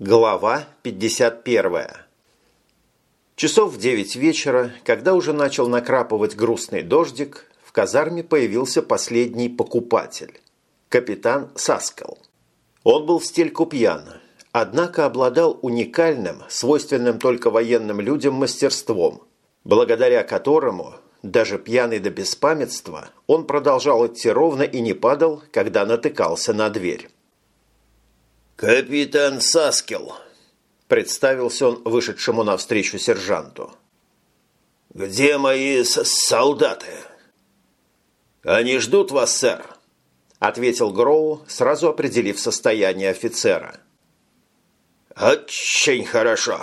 Глава 51. Часов в девять вечера, когда уже начал накрапывать грустный дождик, в казарме появился последний покупатель – капитан Саскал. Он был в стельку пьян, однако обладал уникальным, свойственным только военным людям мастерством, благодаря которому, даже пьяный до беспамятства, он продолжал идти ровно и не падал, когда натыкался на дверь. «Капитан Саскел», – представился он вышедшему навстречу сержанту. «Где мои солдаты?» «Они ждут вас, сэр», – ответил Гроу, сразу определив состояние офицера. «Очень хорошо».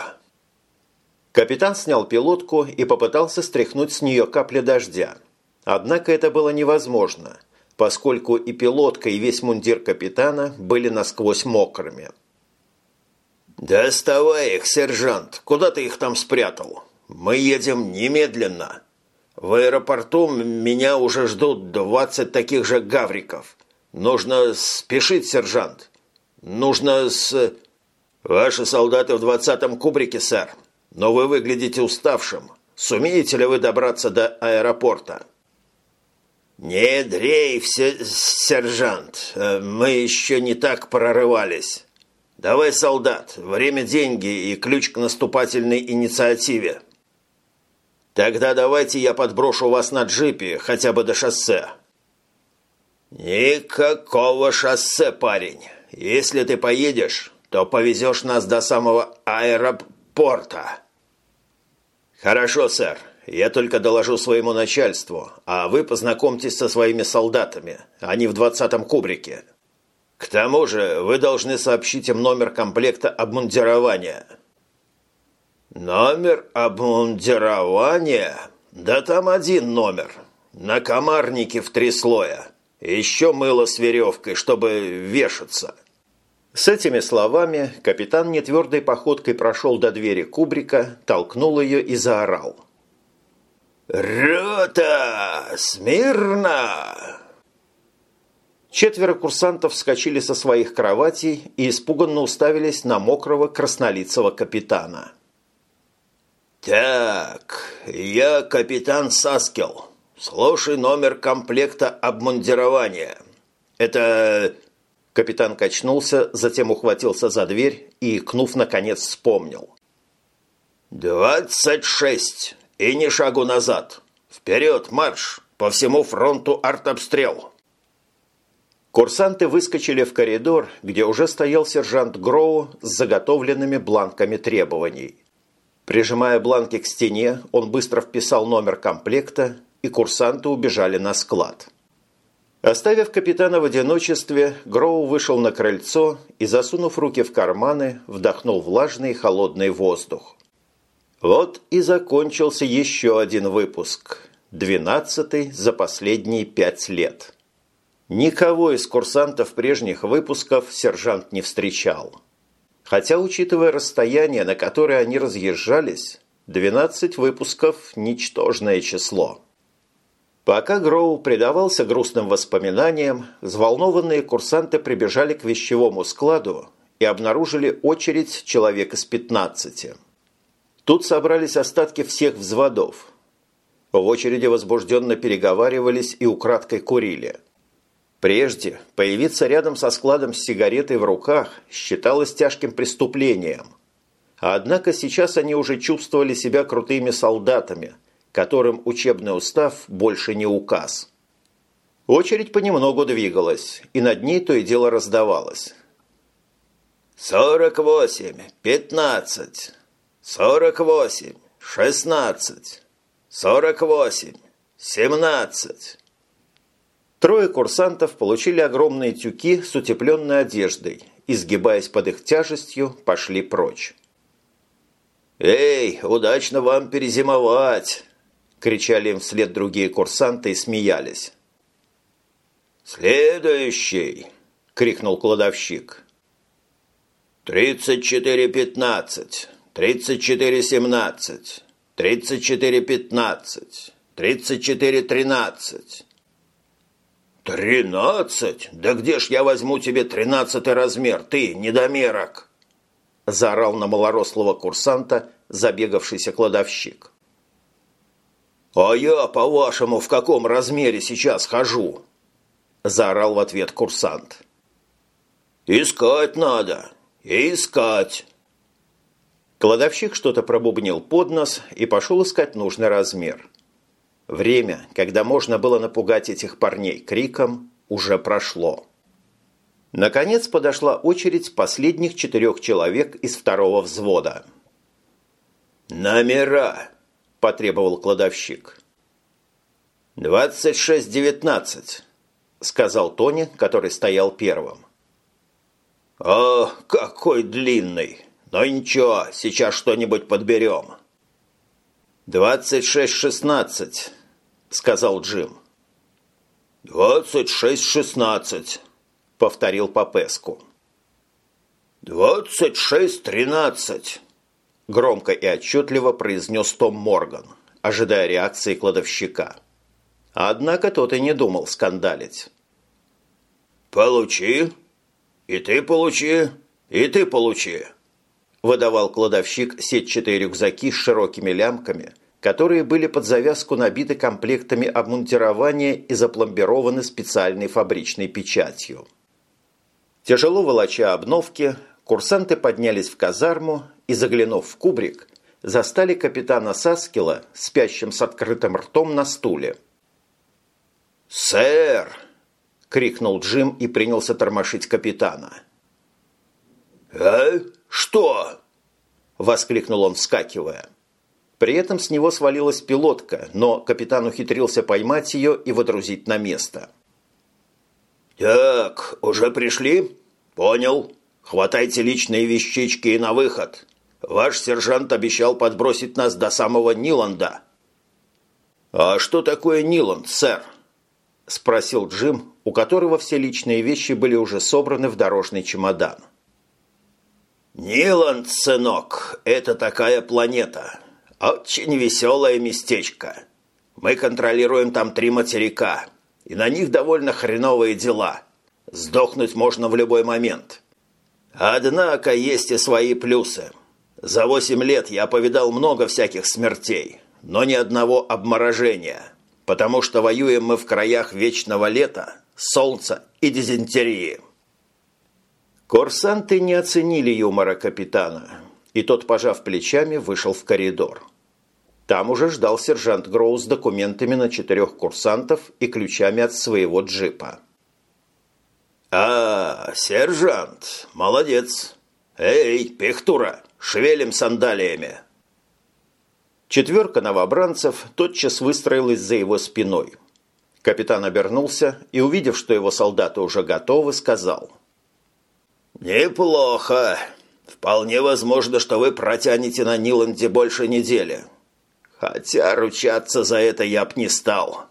Капитан снял пилотку и попытался стряхнуть с нее капли дождя. Однако это было невозможно – поскольку и пилотка, и весь мундир капитана были насквозь мокрыми. «Доставай их, сержант! Куда ты их там спрятал? Мы едем немедленно. В аэропорту меня уже ждут двадцать таких же гавриков. Нужно спешить, сержант. Нужно с... Ваши солдаты в двадцатом кубрике, сэр. Но вы выглядите уставшим. Сумеете ли вы добраться до аэропорта?» «Не дрейф, сержант, э, мы еще не так прорывались. Давай, солдат, время деньги и ключ к наступательной инициативе. Тогда давайте я подброшу вас на джипе хотя бы до шоссе». «Никакого шоссе, парень. Если ты поедешь, то повезешь нас до самого аэропорта». «Хорошо, сэр. Я только доложу своему начальству, а вы познакомьтесь со своими солдатами. Они в двадцатом кубрике. К тому же вы должны сообщить им номер комплекта обмундирования». «Номер обмундирования? Да там один номер. На комарнике в три слоя. Еще мыло с веревкой, чтобы вешаться». С этими словами капитан нетвердой походкой прошел до двери кубрика, толкнул ее и заорал – «Рота! Смирно!» Четверо курсантов вскочили со своих кроватей и испуганно уставились на мокрого краснолицего капитана. «Так, я капитан Саскел. Слушай номер комплекта обмундирования. Это...» Капитан качнулся, затем ухватился за дверь и, икнув, наконец вспомнил. «Двадцать шесть. И ни шагу назад. Вперед, марш! По всему фронту артобстрел!» Курсанты выскочили в коридор, где уже стоял сержант Гроу с заготовленными бланками требований. Прижимая бланки к стене, он быстро вписал номер комплекта, и курсанты убежали на склад. Оставив капитана в одиночестве, Гроу вышел на крыльцо и, засунув руки в карманы, вдохнул влажный и холодный воздух. Вот и закончился еще один выпуск, двенадцатый за последние пять лет. Никого из курсантов прежних выпусков сержант не встречал. Хотя, учитывая расстояние, на которое они разъезжались, 12 выпусков – ничтожное число. Пока Гроу предавался грустным воспоминаниям, взволнованные курсанты прибежали к вещевому складу и обнаружили очередь человек из 15. Тут собрались остатки всех взводов. В очереди возбужденно переговаривались и украдкой курили. Прежде появиться рядом со складом с сигаретой в руках считалось тяжким преступлением. Однако сейчас они уже чувствовали себя крутыми солдатами, которым учебный устав больше не указ. Очередь понемногу двигалась, и над ней то и дело раздавалось. «Сорок восемь, пятнадцать, сорок восемь, шестнадцать, сорок восемь, семнадцать». Трое курсантов получили огромные тюки с утепленной одеждой и, сгибаясь под их тяжестью, пошли прочь. «Эй, удачно вам перезимовать!» – кричали им вслед другие курсанты и смеялись. «Следующий!» – крикнул кладовщик. «Тридцать четыре пятнадцать!» Тридцать четыре семнадцать, тридцать четыре пятнадцать, тридцать четыре тринадцать. «Тринадцать? Да где ж я возьму тебе тринадцатый размер, ты, недомерок?» – заорал на малорослого курсанта забегавшийся кладовщик. «А я, по-вашему, в каком размере сейчас хожу?» – заорал в ответ курсант. «Искать надо, искать!» Кладовщик что-то пробубнил под нос и пошел искать нужный размер. Время, когда можно было напугать этих парней криком, уже прошло. Наконец подошла очередь последних четырех человек из второго взвода. «Номера!» – потребовал кладовщик. «Двадцать шесть девятнадцать», – сказал Тони, который стоял первым. «О, какой длинный! Но ничего, сейчас что-нибудь подберем». «Двадцать шесть шестнадцать», – сказал Джим. «Двадцать шесть шестнадцать», – повторил Папеску. «Двадцать шесть тринадцать», громко и отчетливо произнес Том Морган, ожидая реакции кладовщика. Однако тот и не думал скандалить. «Получи, и ты получи, и ты получи», выдавал кладовщик сетчатые рюкзаки с широкими лямками, которые были под завязку набиты комплектами обмундирования и запломбированы специальной фабричной печатью. Тяжело волоча обновки, курсанты поднялись в казарму и, заглянув в кубрик, застали капитана Саскила, спящим с открытым ртом на стуле. «Сэр!» – крикнул Джим и принялся тормошить капитана. «А? Что?» – воскликнул он, вскакивая. При этом с него свалилась пилотка, но капитан ухитрился поймать ее и водрузить на место. «Так, уже пришли? Понял. Хватайте личные вещички и на выход. Ваш сержант обещал подбросить нас до самого Ниланда». «А что такое Ниланд, сэр?» – спросил Джим, у которого все личные вещи были уже собраны в дорожный чемодан. «Ниланд, сынок, это такая планета. Очень веселое местечко. Мы контролируем там три материка, и на них довольно хреновые дела. Сдохнуть можно в любой момент. Однако есть и свои плюсы». За восемь лет я повидал много всяких смертей, но ни одного обморожения, потому что воюем мы в краях вечного лета, солнца и дизентерии. Курсанты не оценили юмора капитана, и тот, пожав плечами, вышел в коридор. Там уже ждал сержант Гроу с документами на четырех курсантов и ключами от своего джипа. «А, сержант, молодец! Эй, пехтура, Шевелим сандалиями!» Четверка новобранцев тотчас выстроилась за его спиной. Капитан обернулся и, увидев, что его солдаты уже готовы, сказал. «Неплохо. Вполне возможно, что вы протянете на Ниланде больше недели. Хотя ручаться за это я б не стал».